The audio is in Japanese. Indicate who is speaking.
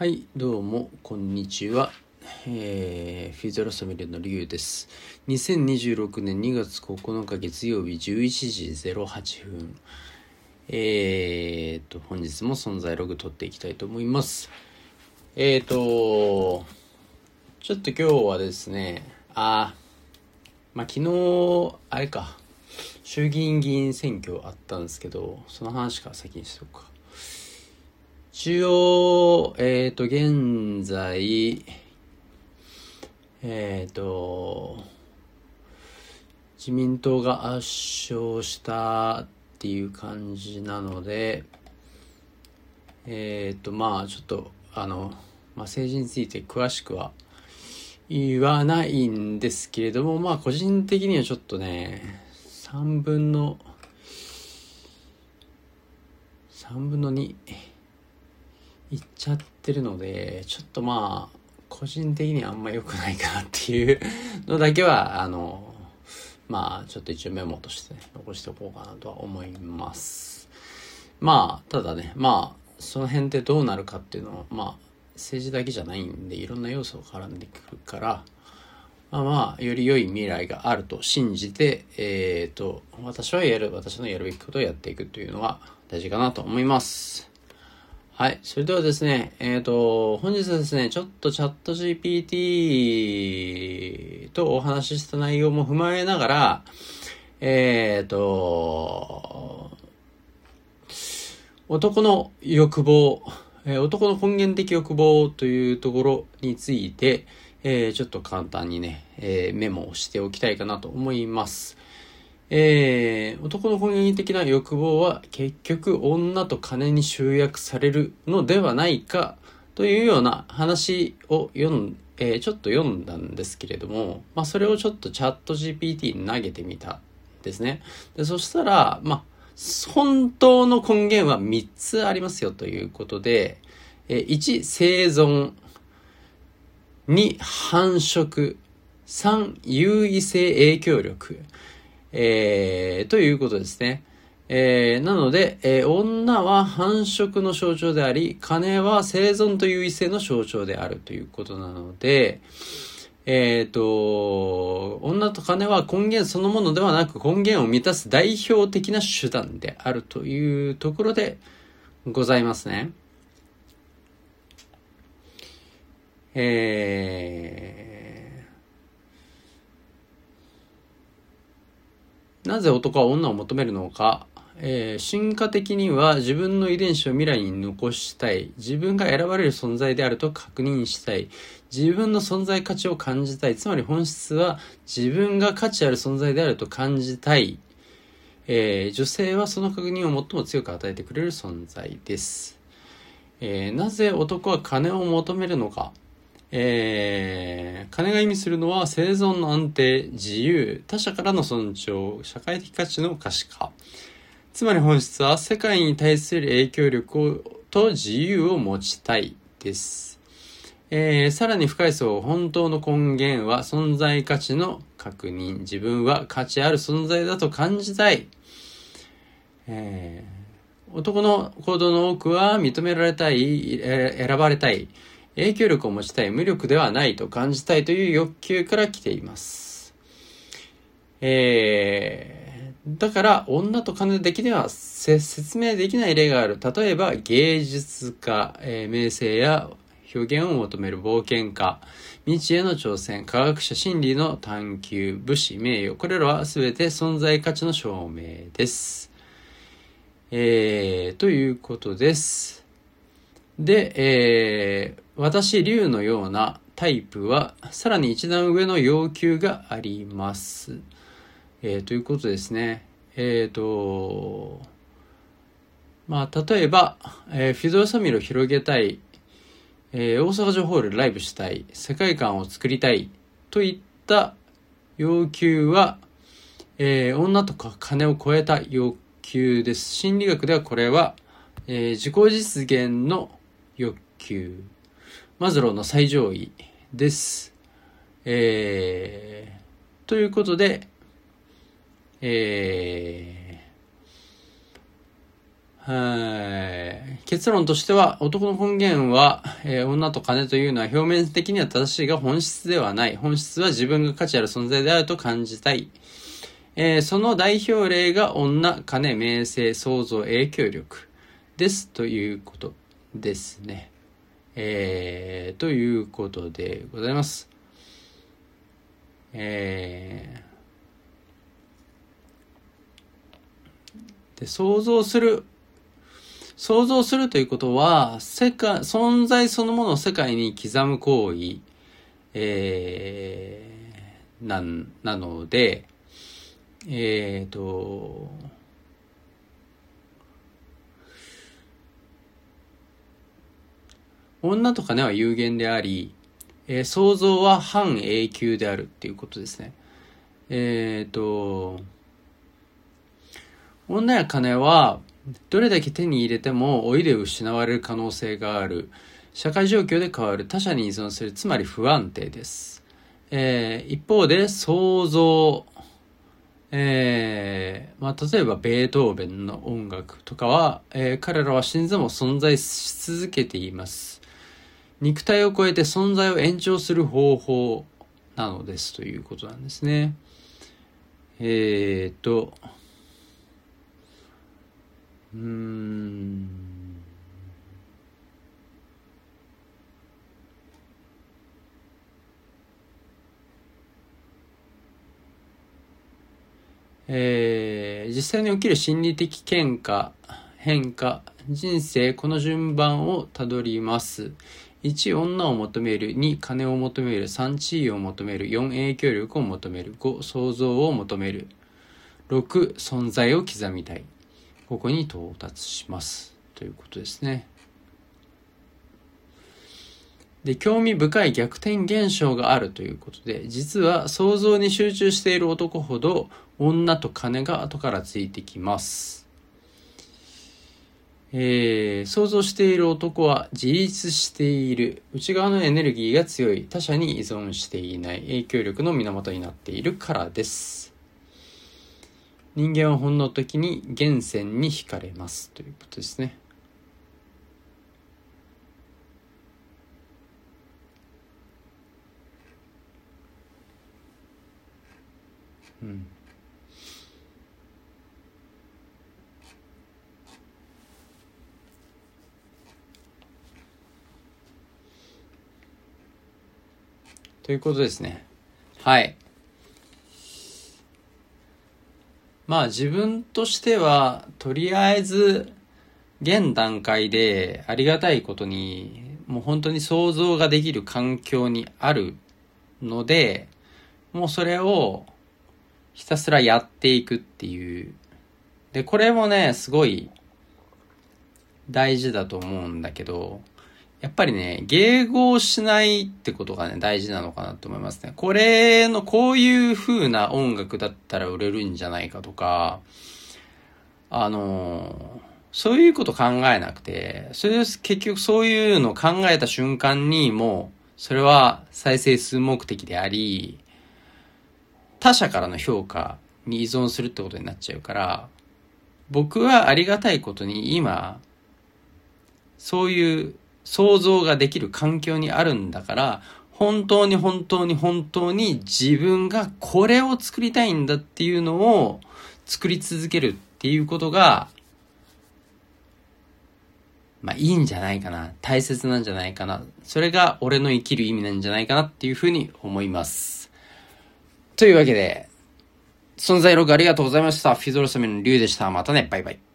Speaker 1: はい、どうも、こんにちは。えー、フィゼロソミレのリュウです。2026年2月9日月曜日11時08分。えーと、本日も存在ログ取っていきたいと思います。えーと、ちょっと今日はですね、あー、まあ、昨日、あれか、衆議院議員選挙あったんですけど、その話から先にしようか。一応、えっ、ー、と、現在、えっ、ー、と、自民党が圧勝したっていう感じなので、えっ、ー、と、まあ、ちょっと、あの、まあ、政治について詳しくは言わないんですけれども、まあ、個人的にはちょっとね、3分の、3分の2、いっちゃってるので、ちょっとまあ、個人的にあんま良くないかなっていうのだけは、あの、まあ、ちょっと一応メモとして、ね、残しておこうかなとは思います。まあ、ただね、まあ、その辺ってどうなるかっていうのは、まあ、政治だけじゃないんで、いろんな要素が絡んでくるから、まあまあ、より良い未来があると信じて、えっ、ー、と、私はやる、私のやるべきことをやっていくというのが大事かなと思います。はい。それではですね、えっ、ー、と、本日はですね、ちょっとチャット GPT とお話しした内容も踏まえながら、えっ、ー、と、男の欲望、え、男の根源的欲望というところについて、えー、ちょっと簡単にね、え、メモをしておきたいかなと思います。えー、男の根源的な欲望は結局女と金に集約されるのではないかというような話を読ん、えー、ちょっと読んだんですけれども、まあそれをちょっとチャット GPT に投げてみたんですね。でそしたら、まあ本当の根源は3つありますよということで、えー、1、生存。2、繁殖。3、優位性影響力。えー、ということですね。えー、なので、えー、女は繁殖の象徴であり、金は生存という異性の象徴であるということなので、えっ、ー、と、女と金は根源そのものではなく根源を満たす代表的な手段であるというところでございますね。えなぜ男は女を求めるのか、えー、進化的には自分の遺伝子を未来に残したい。自分が選ばれる存在であると確認したい。自分の存在価値を感じたい。つまり本質は自分が価値ある存在であると感じたい。えー、女性はその確認を最も強く与えてくれる存在です。えー、なぜ男は金を求めるのか。えー、金が意味するのは生存の安定、自由、他者からの尊重、社会的価値の可視化。つまり本質は世界に対する影響力をと自由を持ちたいです。えー、さらに深い層、本当の根源は存在価値の確認。自分は価値ある存在だと感じたい。えー、男の行動の多くは認められたい、選ばれたい。影響力を持ちたい、無力ではないと感じたいという欲求から来ています。えー、だから、女と金的では説明できない例がある。例えば、芸術家、えー、名声や表現を求める冒険家、未知への挑戦、科学者心理の探求、武士、名誉、これらは全て存在価値の証明です。えー、ということです。で、えー、私、竜のようなタイプは、さらに一段上の要求があります。えー、ということですね。えっ、ー、と、まあ、例えば、えー、フィゾーサミルを広げたい、えー、大阪城ホールライブしたい、世界観を作りたい、といった要求は、えー、女とか金を超えた要求です。心理学ではこれは、えー、自己実現の欲求。マズローの最上位です。えー、ということで、えー、結論としては、男の根源は、えー、女と金というのは表面的には正しいが本質ではない。本質は自分が価値ある存在であると感じたい。えー、その代表例が女、金、名声、創造、影響力ですということですね。えー、ということでございます。えー、で、想像する想像するということは、世界、存在そのものを世界に刻む行為、えー、なん、なので、えっ、ー、と、女とかねは有限であり、えー、想像は半永久であるっていうことですね。えっ、と、女や金はどれだけ手に入れても老いで失われる可能性がある。社会状況で変わる。他者に依存する。つまり不安定です。えー、一方で、想像。えー、まあ、例えば、ベートーベンの音楽とかは、えー、彼らは死んでも存在し続けています。肉体を超えて存在を延長する方法なのですということなんですね。えーと、うん。えー、実際に起きる心理的喧嘩、変化、人生、この順番をたどります。1、女を求める。2、金を求める。3、地位を求める。4、影響力を求める。5、想像を求める。6、存在を刻みたい。ここに到達しますということですね。で、興味深い逆転現象があるということで、実は想像に集中している男ほど女と金が後からついてきます。えー、想像している男は自立している、内側のエネルギーが強い、他者に依存していない、影響力の源になっているからです。人間は本能的に源泉に惹かれますということですね。うん。ということですね。はい。まあ自分としては、とりあえず、現段階でありがたいことに、もう本当に想像ができる環境にあるので、もうそれをひたすらやっていくっていう。で、これもね、すごい大事だと思うんだけど、やっぱりね、迎合しないってことがね、大事なのかなと思いますね。これの、こういう風な音楽だったら売れるんじゃないかとか、あの、そういうこと考えなくて、それで結局そういうのを考えた瞬間にもう、それは再生数目的であり、他者からの評価に依存するってことになっちゃうから、僕はありがたいことに今、そういう想像ができる環境にあるんだから、本当に本当に本当に自分がこれを作りたいんだっていうのを作り続けるっていうことが、まあいいんじゃないかな。大切なんじゃないかな。それが俺の生きる意味なんじゃないかなっていうふうに思います。というわけで、存在録ありがとうございました。フィゾロサミのリュウでした。またね。バイバイ。